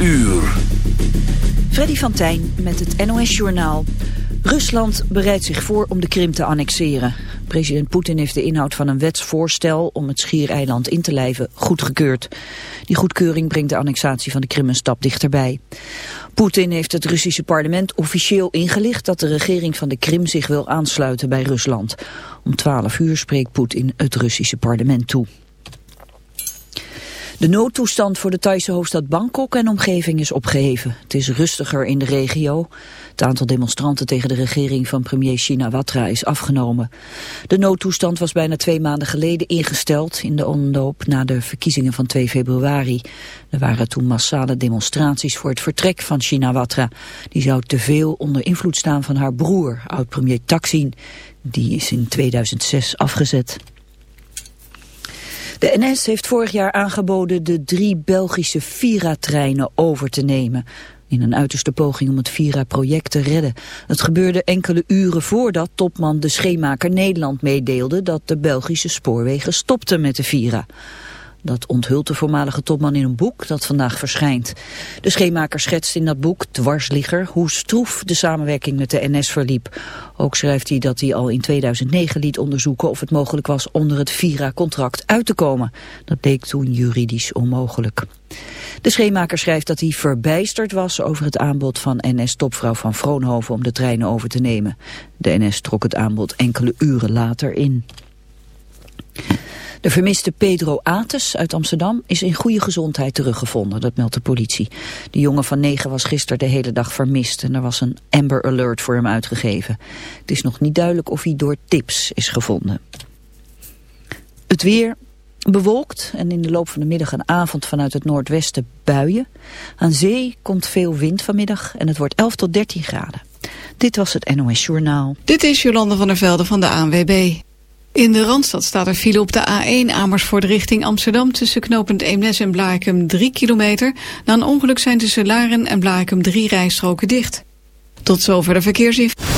uur. Freddy van Tijn met het NOS-journaal. Rusland bereidt zich voor om de Krim te annexeren. President Poetin heeft de inhoud van een wetsvoorstel om het schiereiland in te lijven goedgekeurd. Die goedkeuring brengt de annexatie van de Krim een stap dichterbij. Poetin heeft het Russische parlement officieel ingelicht dat de regering van de Krim zich wil aansluiten bij Rusland. Om 12 uur spreekt Poetin het Russische parlement toe. De noodtoestand voor de Thaise hoofdstad Bangkok en omgeving is opgeheven. Het is rustiger in de regio. Het aantal demonstranten tegen de regering van premier Shinawatra is afgenomen. De noodtoestand was bijna twee maanden geleden ingesteld in de omloop na de verkiezingen van 2 februari. Er waren toen massale demonstraties voor het vertrek van Shinawatra. Die zou te veel onder invloed staan van haar broer, oud-premier Taksin. Die is in 2006 afgezet. De NS heeft vorig jaar aangeboden de drie Belgische Vira-treinen over te nemen. In een uiterste poging om het Vira-project te redden. Het gebeurde enkele uren voordat topman de Scheemaker Nederland meedeelde dat de Belgische spoorwegen stopten met de Vira. Dat onthult de voormalige topman in een boek dat vandaag verschijnt. De schemaker schetst in dat boek, Dwarsligger, hoe stroef de samenwerking met de NS verliep. Ook schrijft hij dat hij al in 2009 liet onderzoeken of het mogelijk was onder het Vira-contract uit te komen. Dat bleek toen juridisch onmogelijk. De schemaker schrijft dat hij verbijsterd was over het aanbod van NS-topvrouw van Vroonhoven om de treinen over te nemen. De NS trok het aanbod enkele uren later in. De vermiste Pedro Ates uit Amsterdam is in goede gezondheid teruggevonden, dat meldt de politie. De jongen van negen was gisteren de hele dag vermist en er was een Amber Alert voor hem uitgegeven. Het is nog niet duidelijk of hij door tips is gevonden. Het weer bewolkt en in de loop van de middag en avond vanuit het noordwesten buien. Aan zee komt veel wind vanmiddag en het wordt 11 tot 13 graden. Dit was het NOS Journaal. Dit is Jolande van der Velde van de ANWB. In de Randstad staat er file op de A1 Amersfoort richting Amsterdam... tussen knooppunt Eemnes en Blaakem 3 kilometer. Na een ongeluk zijn tussen Laren en Blaakem drie rijstroken dicht. Tot zover de verkeersinformatie.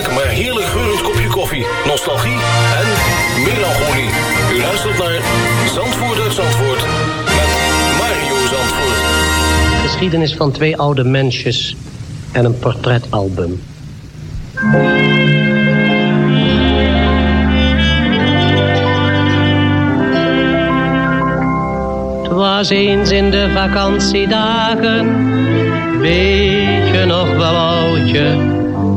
maar heerlijk geurend kopje koffie. Nostalgie en melancholie. U luistert naar Zandvoort uit Zandvoort. Met Mario Zandvoort. Geschiedenis van twee oude mensjes en een portretalbum. Was eens in de vakantiedagen, weet je nog wel oudje,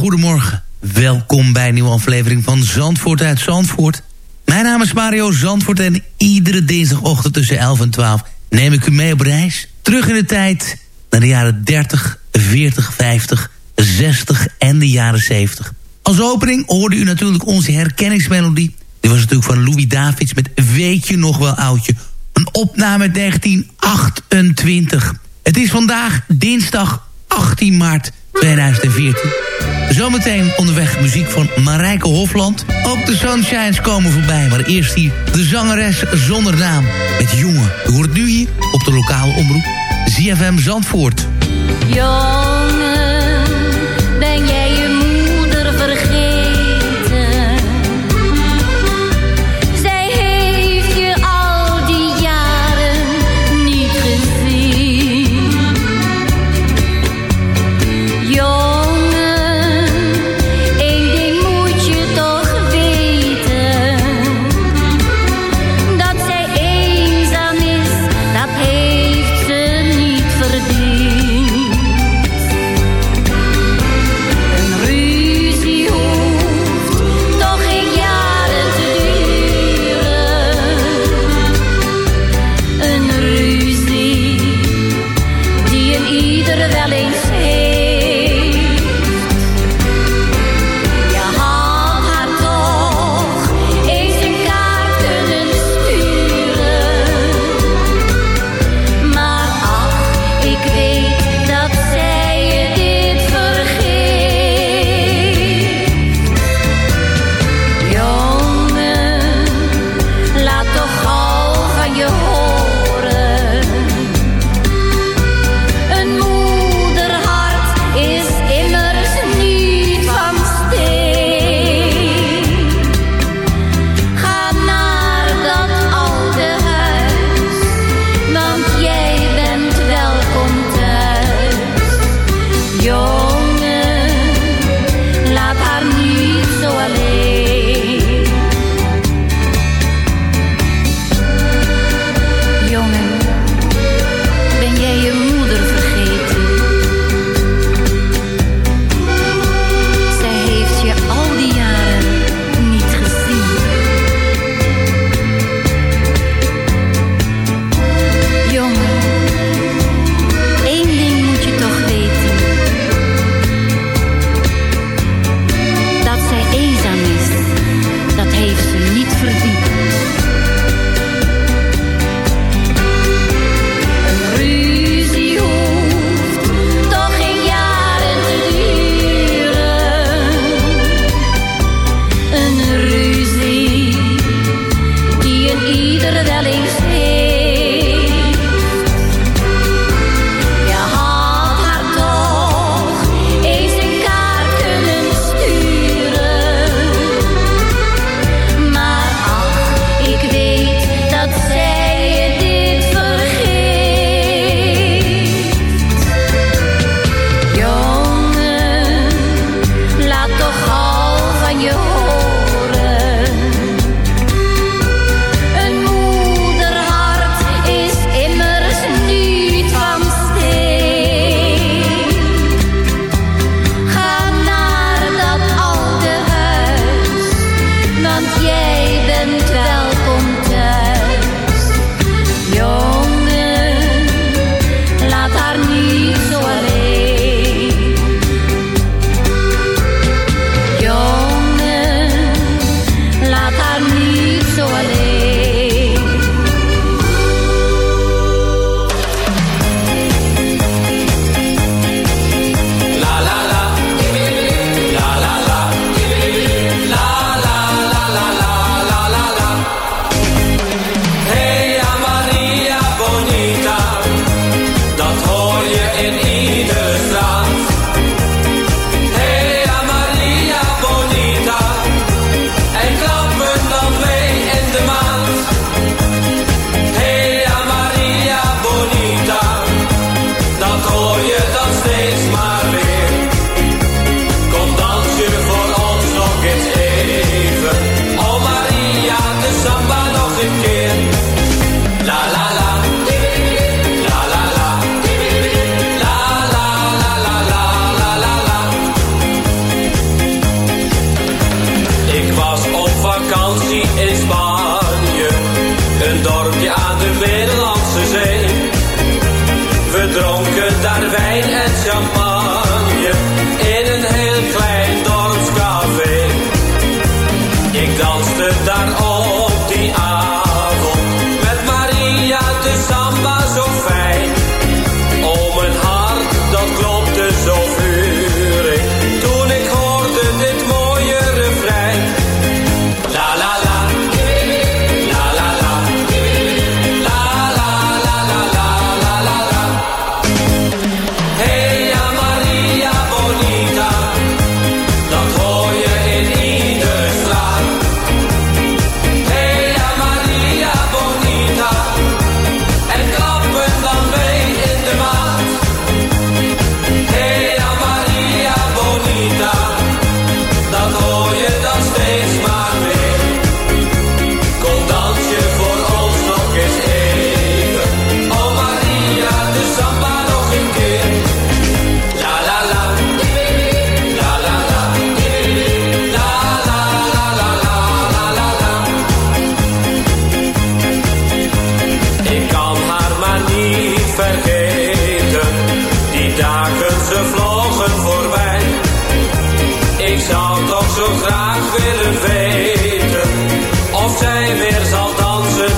Goedemorgen. Welkom bij een nieuwe aflevering van Zandvoort uit Zandvoort. Mijn naam is Mario Zandvoort en iedere dinsdagochtend tussen 11 en 12 neem ik u mee op reis. Terug in de tijd naar de jaren 30, 40, 50, 60 en de jaren 70. Als opening hoorde u natuurlijk onze herkenningsmelodie. Die was natuurlijk van Louis Davids met Weet je nog wel oudje. Een opname uit 1928. Het is vandaag dinsdag 18 maart 2014. Zometeen onderweg muziek van Marijke Hofland. Ook de Sunshines komen voorbij, maar eerst hier de zangeres zonder naam. Met jongen. U hoort nu hier op de lokale omroep ZFM Zandvoort. Jongen,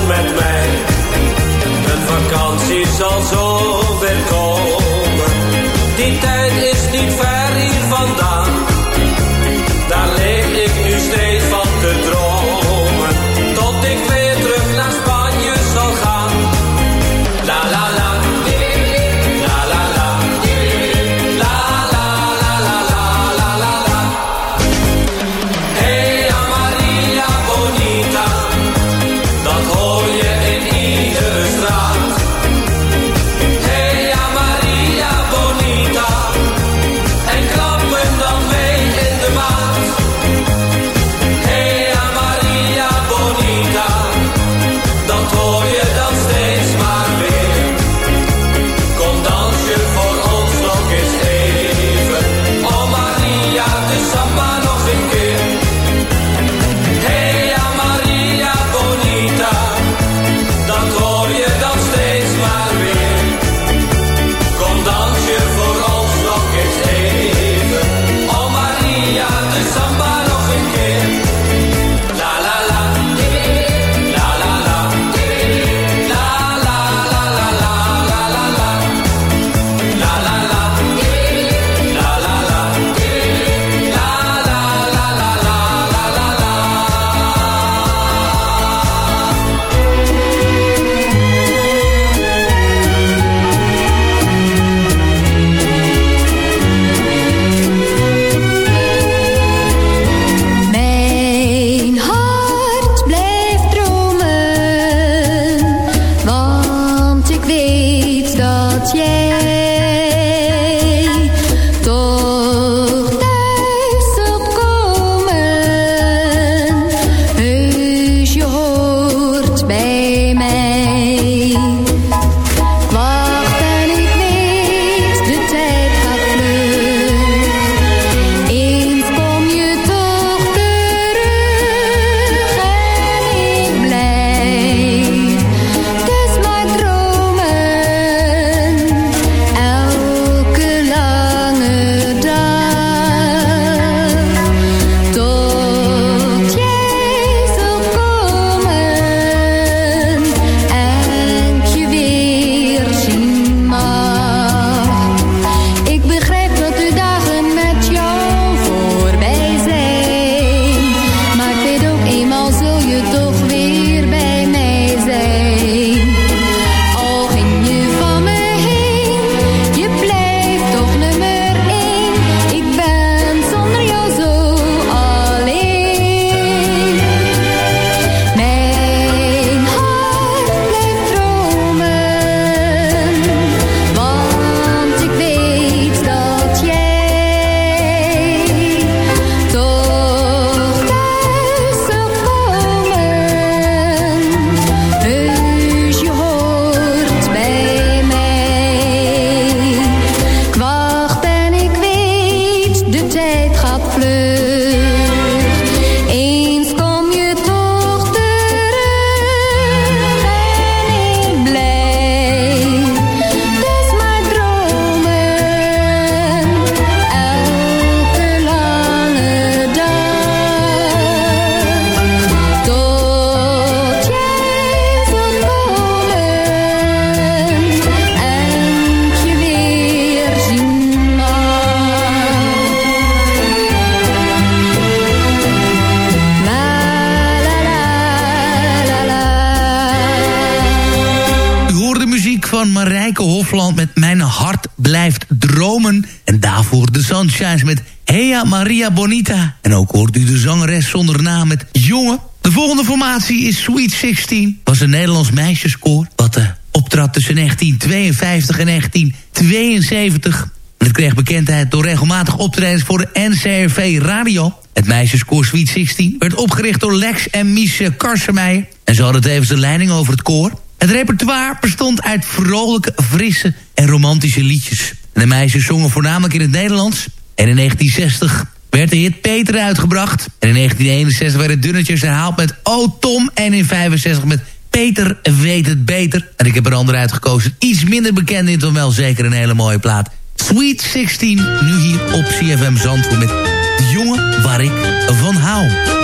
met mij. Een vakantie zal zo weer komen. Die tijd Hofland met Mijn Hart Blijft Dromen. En daarvoor de Sunshines met Hea Maria Bonita. En ook hoort u de zangeres zonder naam met Jongen. De volgende formatie is Sweet 16. Was een Nederlands meisjeskoor wat uh, optrad tussen 1952 en 1972. En het kreeg bekendheid door regelmatig optredens voor de NCRV Radio. Het meisjeskoor Sweet 16 werd opgericht door Lex en Mies Karsemeijer. En ze hadden tevens de leiding over het koor. Het repertoire bestond uit vrolijke, frisse en romantische liedjes. De meisjes zongen voornamelijk in het Nederlands. En in 1960 werd de hit Peter uitgebracht. En in 1961 werden Dunnetjes herhaald met O Tom. En in 65 met Peter weet het beter. En ik heb er ander uitgekozen. Iets minder bekend in, dan wel zeker een hele mooie plaat. Sweet 16, nu hier op CFM Zandvoort met De jongen waar ik van hou.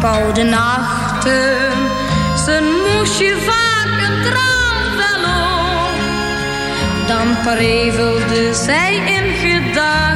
koude nachten. Zijn moesje vaak een traan wel. Dan prevelde zij in gedachten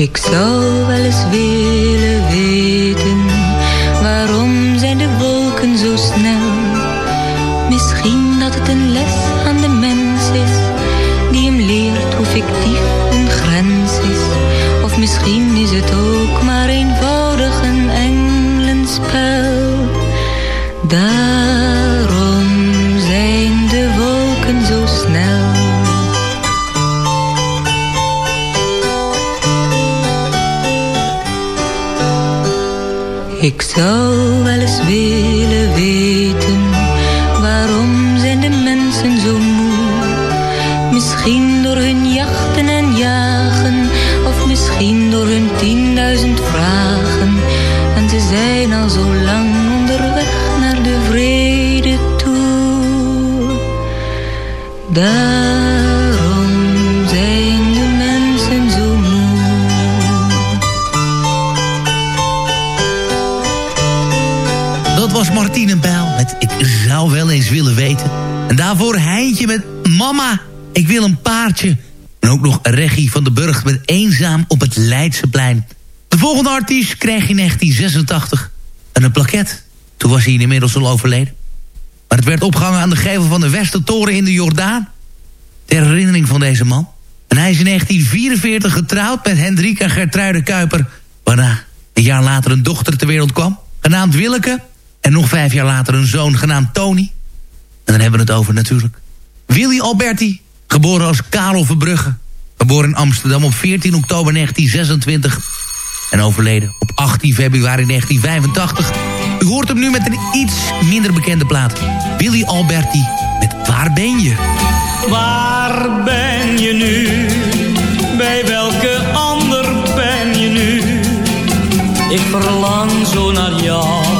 Ik zou wel eens willen zou wel eens Martine met Ik zou wel eens willen weten. En daarvoor Heintje met Mama, ik wil een paardje. En ook nog Regie van de Burg met Eenzaam op het Leidseplein. De volgende artiest kreeg in 1986 een plaket. Toen was hij inmiddels al overleden. Maar het werd opgehangen aan de gevel van de Westertoren in de Jordaan. Ter herinnering van deze man. En hij is in 1944 getrouwd met Hendrika Gertruide Kuiper... waarna een jaar later een dochter ter wereld kwam, genaamd Willeke... en nog vijf jaar later een zoon genaamd Tony. En dan hebben we het over natuurlijk Willy Alberti, geboren als Karel Verbrugge. Geboren in Amsterdam op 14 oktober 1926 en overleden op 18 februari 1985. U hoort hem nu met een iets minder bekende plaat. Willy Alberti met Waar ben je? Waar ben je nu? Bij welke ander ben je nu? Ik verlang zo naar jou.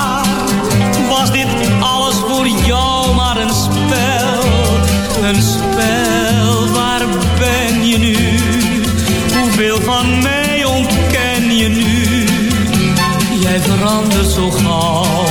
Verandert zo gauw.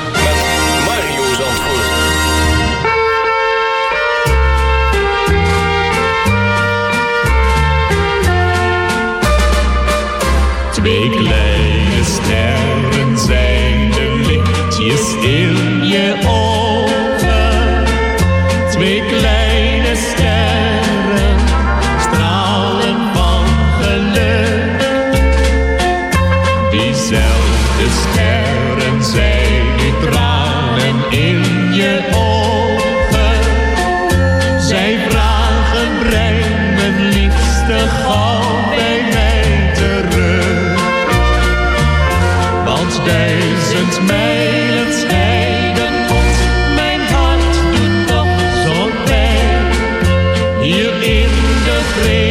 Twee kleine sterren zijn de lichtjes in je ogen. Hier in de vrede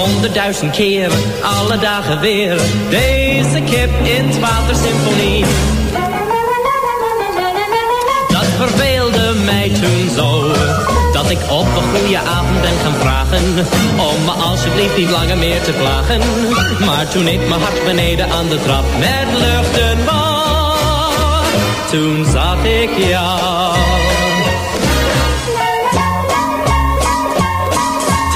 Honderdduizend keer, alle dagen weer. Deze kip in het watersymfonie. Dat verveelde mij toen zo. Dat ik op een goede avond ben gaan vragen. Om me alsjeblieft niet langer meer te plagen. Maar toen ik mijn hart beneden aan de trap met luchten was. Toen zag ik jou.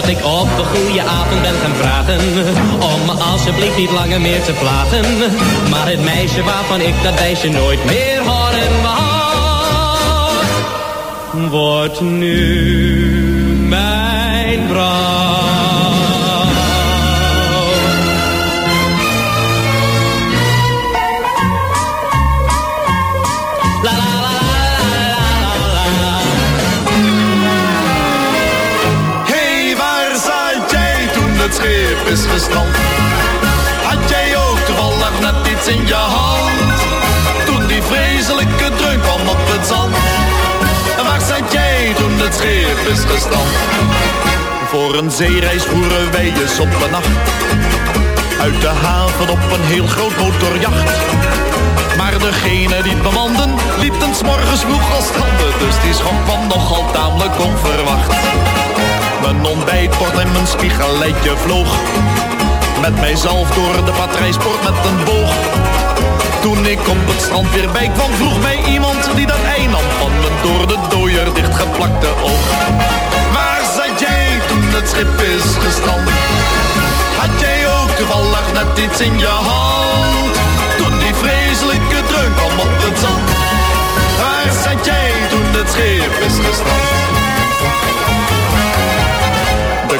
Dat ik op een goede avond ben gaan vragen. Om me alsjeblieft niet langer meer te plagen. Maar het meisje waarvan ik dat wijsje nooit meer horen wou. Wordt nu mijn vrouw. Had jij ook toevallig net iets in je hand? Toen die vreselijke dreun kwam op het zand. En waar zat jij toen het schip is gestrand? Voor een zeereis voeren wij eens op een nacht. Uit de haven op een heel groot motorjacht. Maar degene die het bemanden, lieten s'morgens vroeg al stranden. Dus die schok kwam nogal tamelijk onverwacht. Mijn ontbijtbord en mijn spiegelleidje vloog. Met mijzelf door de patrijsport met een boog. Toen ik op het strand weer bij kwam, vroeg mij iemand die dat ei nam van mijn door de dooier dichtgeplakte oog. Waar zat jij toen het schip is gestrand? Had jij ook toevallig net iets in je hand? Toen die vreselijke dreun kwam op het zand. Waar zat jij toen het schip is gestrand?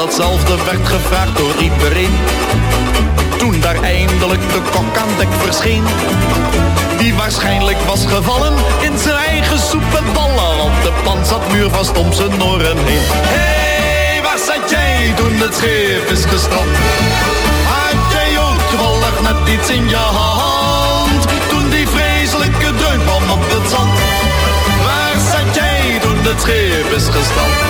Datzelfde werd gevraagd door iedereen. Toen daar eindelijk de kok aan dek verscheen. Die waarschijnlijk was gevallen in zijn eigen soep. Want de pan zat muur vast om zijn oren heen. Hé, hey, waar zat jij toen het schip is gestrand? Had jij ook toevallig net iets in je hand? Toen die vreselijke kwam op het zand. Waar zat jij toen het schip is gestrand?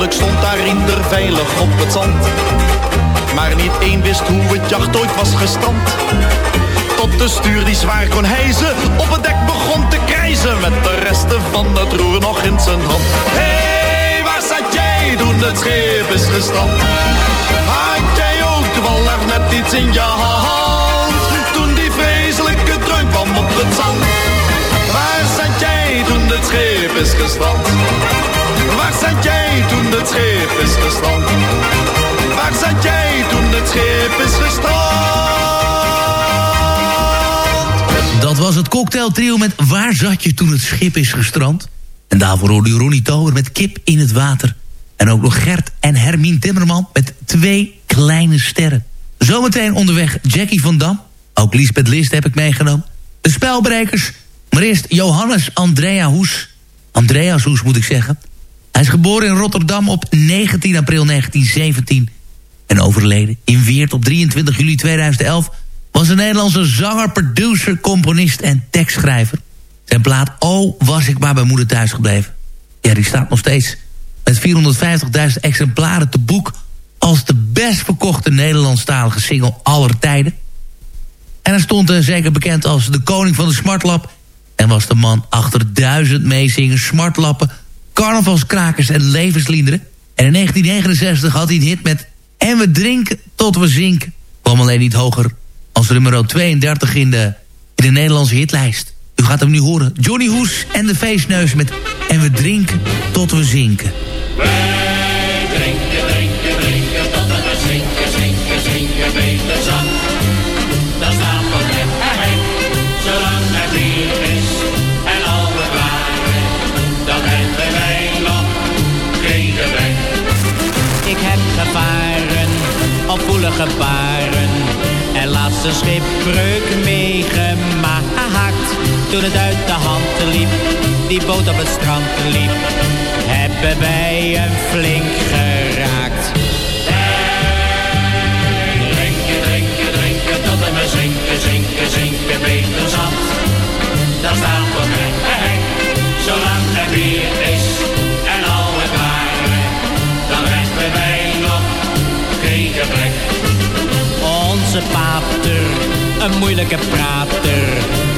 Eindelijk stond daar ieder veilig op het zand. Maar niet één wist hoe het jacht ooit was gestrand. Tot de stuur die zwaar kon hijzen op het dek begon te krijzen. Met de resten van het roer nog in zijn hand. Hé, hey, waar zat jij toen het schip is gestrand? Had jij ook toevallig net iets in je hand? Toen die vreselijke dreun kwam op het zand. Waar zat jij toen het schip is gestrand? Waar zat jij toen het schip is gestrand? Waar zat jij toen het schip is gestrand? Dat was het cocktailtrio met Waar zat je toen het schip is gestrand? En daarvoor hoorde u Ronnie Tober met Kip in het water. En ook nog Gert en Hermien Timmerman met Twee kleine sterren. Zometeen onderweg Jackie van Dam. Ook Lisbeth List heb ik meegenomen. De spelbrekers. Maar eerst Johannes Andrea Hoes. Andreas Hoes moet ik zeggen. Hij is geboren in Rotterdam op 19 april 1917 en overleden in Weert op 23 juli 2011... was een Nederlandse zanger, producer, componist en tekstschrijver. Zijn plaat Oh, was ik maar bij moeder thuis gebleven. Ja, die staat nog steeds met 450.000 exemplaren te boek... als de best verkochte Nederlandstalige single aller tijden. En hij stond uh, zeker bekend als de koning van de smartlap... en was de man achter duizend meezingers, smartlappen carnavalskrakers en levensliederen. En in 1969 had hij een hit met En we drinken tot we zinken. Kwam alleen niet hoger als nummer 32 in de, in de Nederlandse hitlijst. U gaat hem nu horen. Johnny Hoes en de feestneus met En we drinken tot we zinken. Op woelige baren en laatst een schipbreuk meegemaakt. Toen het uit de hand liep, die boot op het strand liep, hebben wij een flink geraakt. Drinken, drinken, drinken tot en we zinken, zinken, zinken, beter zat. Dan staat voor mij hek, zolang er bier Een moeilijke prater,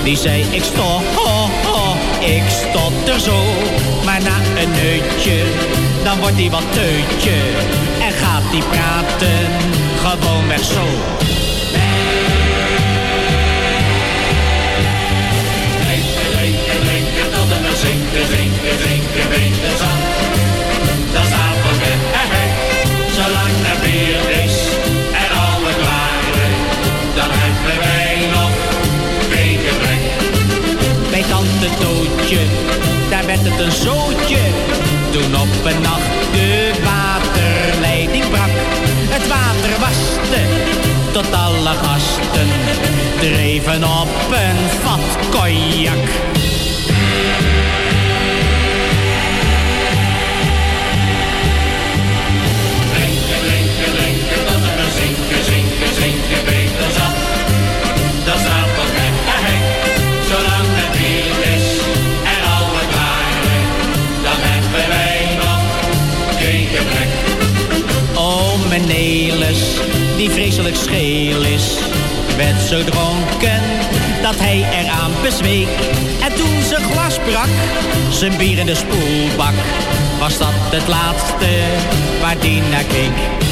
die zei ik stop, ho, ho, ik stotter zo. Maar na een neutje, dan wordt hij wat teutje en gaat hij praten gewoon weg zo. Drinken, drinken, drinken tot en we zinken, Daar werd het een zootje. Toen op een nacht de waterleiding brak. Het water waste tot alle gasten dreven op een vat cognac. Vreselijk scheel is. werd zo dronken dat hij eraan bezweek. En toen zijn glas brak, zijn bier in de spoelbak, was dat het laatste waar die naar keek.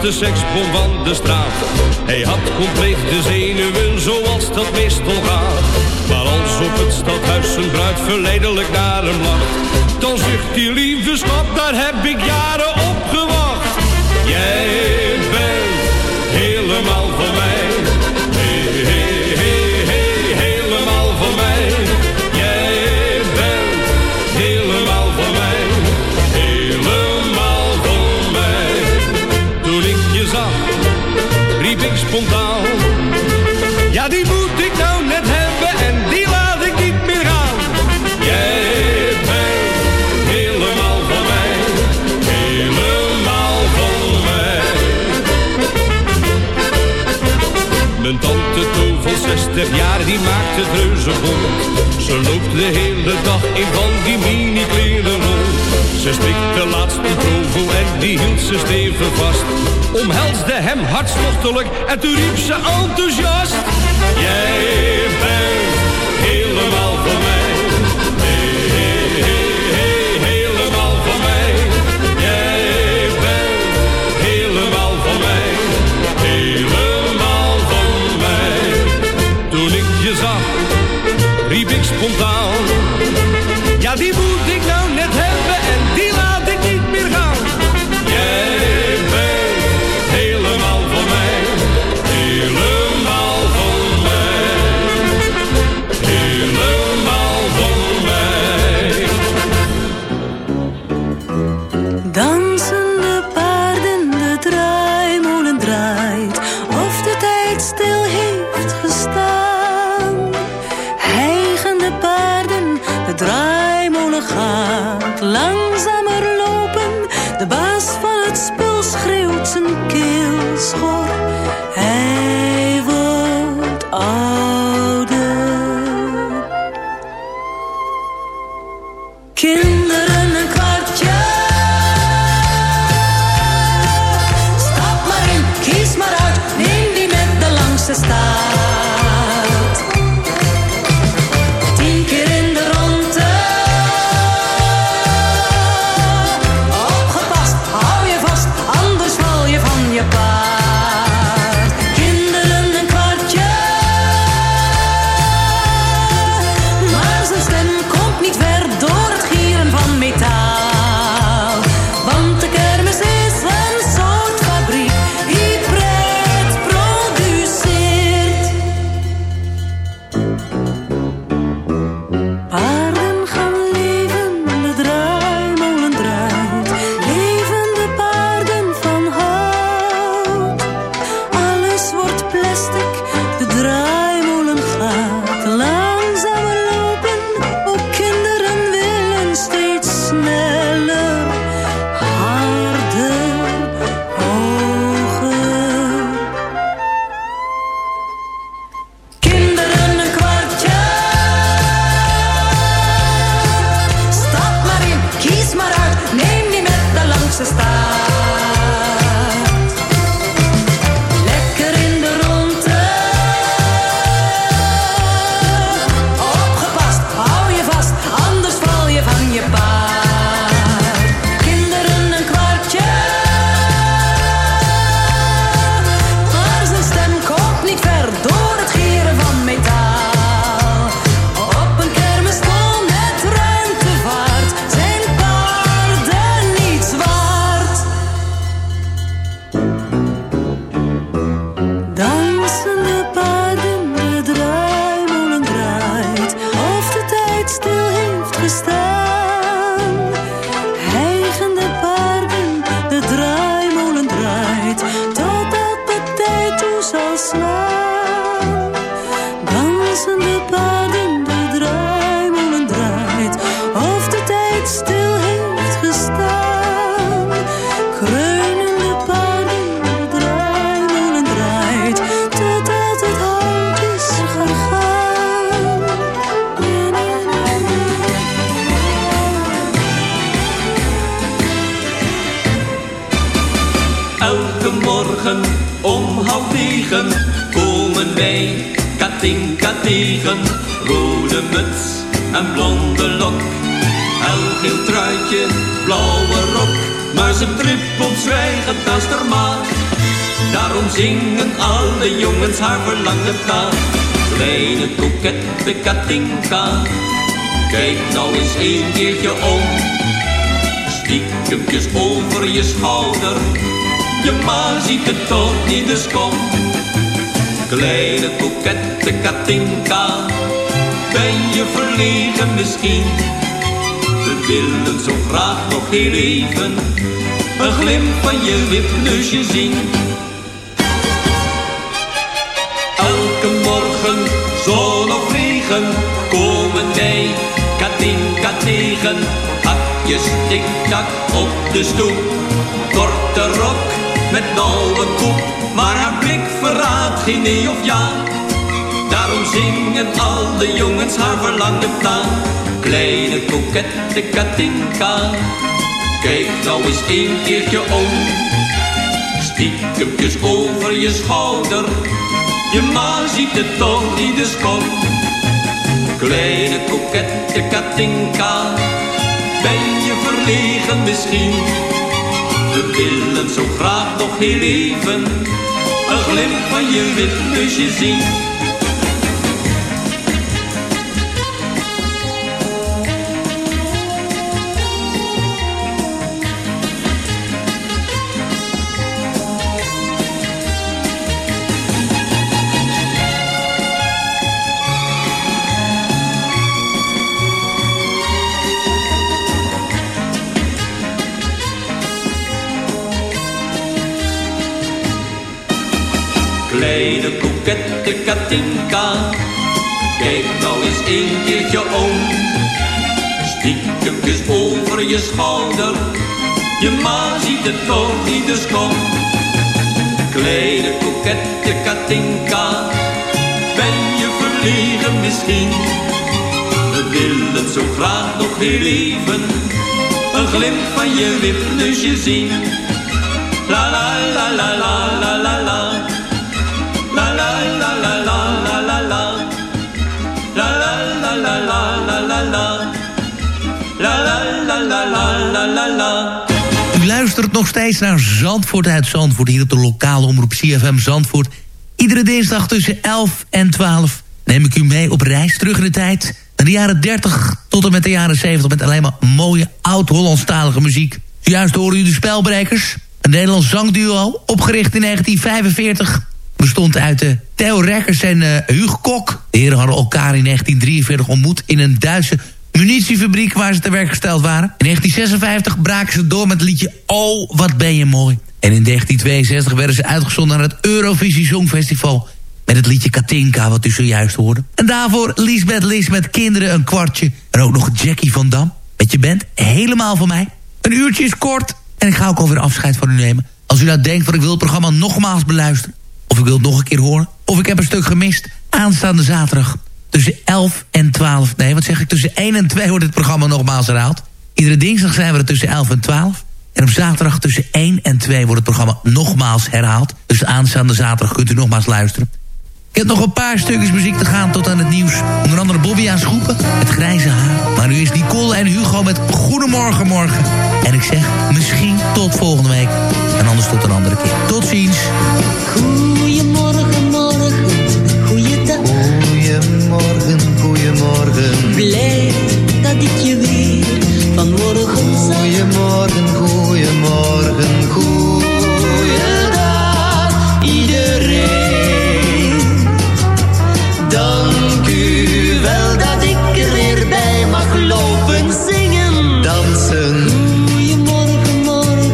De seksbom van de straat. Hij had compleet de zenuwen zoals dat meestal gaat. Maar als op het stadhuis zijn bruid verleidelijk naar hem lacht. Dan zucht die lieve schat, daar heb ik jaren op gewacht. Jij Ja, die moet ik nou net hebben en die laat ik niet meer gaan. Jij bent helemaal van mij. Helemaal van mij. Mijn tante Toon van 60 jaar, die maakt het reuze vol. Ze loopt de hele dag in van die mini kleren rond. Ze provo en die hield ze stevig vast. Omhelsde hem hartstochtelijk en toen riep ze enthousiast. Jij bent helemaal van mij. Hey, hey, hey, helemaal van mij. Jij bent helemaal van mij. Helemaal van mij. Toen ik je zag, riep ik spontaan. Ja, die toch niet, dus kom. Kleine kokette Katinka. Ben je verlegen misschien? We willen zo graag nog heel even. Een glimp van je wipneusje zien. Elke morgen, zon of regen, komen wij Katinka tegen. Hakjes tik-tak op de stoep. Korte rok met nauwe koep. Maar haar blik verraadt geen nee of ja. Daarom zingen alle jongens haar verlangen na. Kleine kokette Katinka. Kijk nou eens een keertje om. Stiekempjes over je schouder. Je ma ziet het toch niet, dus kom. Kleine kokette Katinka. Ben je verlegen misschien? We willen zo graag nog heel even. Een glimp van je wipneusje zien. Kokette Katinka, kijk nou eens een keertje om. Stiekempjes over je schouder, je ma ziet het toch niet, dus kom. Kleine kokette Katinka, ben je verlegen misschien? We willen zo graag nog heel even, een glimp van je wipneusje zien. La la la la la la. Luistert nog steeds naar Zandvoort uit Zandvoort... hier op de lokale omroep CFM Zandvoort. Iedere dinsdag tussen 11 en 12 neem ik u mee op reis terug in de tijd... naar de jaren 30 tot en met de jaren 70... met alleen maar mooie oud-Hollandstalige muziek. Juist horen u de Spelbrekers... een Nederlands zangduo, opgericht in 1945 bestond uit de Theo Rekkers en uh, Kok. De heren hadden elkaar in 1943 ontmoet in een Duitse munitiefabriek waar ze te werk gesteld waren. In 1956 braken ze door met het liedje Oh, wat ben je mooi. En in 1962 werden ze uitgezonden naar het Eurovisie Songfestival... met het liedje Katinka, wat u zojuist hoorde. En daarvoor Liesbeth Lis met Kinderen een kwartje. En ook nog Jackie van Dam. Met je bent helemaal van mij. Een uurtje is kort en ik ga ook alweer afscheid van u nemen. Als u nou denkt, van ik wil het programma nogmaals beluisteren... of ik wil het nog een keer horen, of ik heb een stuk gemist... aanstaande zaterdag tussen 11 en 12... nee, wat zeg ik, tussen 1 en 2 wordt het programma nogmaals herhaald. Iedere dinsdag zijn we er tussen 11 en 12... En op zaterdag tussen 1 en 2 wordt het programma nogmaals herhaald. Dus aanstaande zaterdag kunt u nogmaals luisteren. Ik heb nog een paar stukjes muziek te gaan tot aan het nieuws. Onder andere Bobby aan Schoepen, het grijze haar. Maar nu is Nicole en Hugo met Goedemorgen Morgen. En ik zeg misschien tot volgende week. En anders tot een andere keer. Tot ziens. Blij dat ik je weer vanmorgen zag. Goeiemorgen, goeiemorgen, goeiedag iedereen. Dank u wel dat ik er weer bij mag lopen, zingen, dansen. Goeiemorgen, morgen,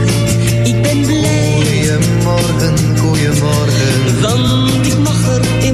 ik ben blij. Goeiemorgen, goeiemorgen. Want ik mag er in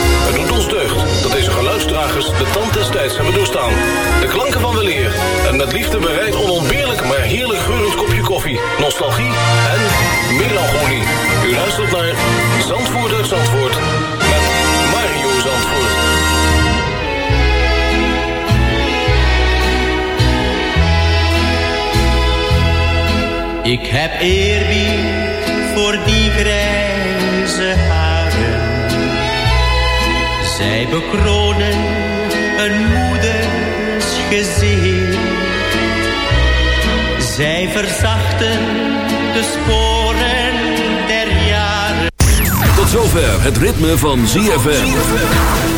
Het doet ons deugd dat deze geluidsdragers de tand des tijds hebben doorstaan. De klanken van weleer en met liefde bereid onontbeerlijk maar heerlijk geurend kopje koffie, nostalgie en melancholie. U luistert naar Zandvoort uit Zandvoort met Mario Zandvoort. Ik heb eerbied voor die grijze haren. Zij bekronen een moeders gezicht. Zij verzachten de sporen der jaren. Tot zover het ritme van ZFM.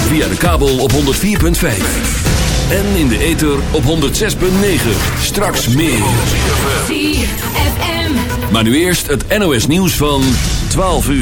Via de kabel op 104.5. En in de ether op 106.9. Straks meer. Maar nu eerst het NOS nieuws van 12 uur.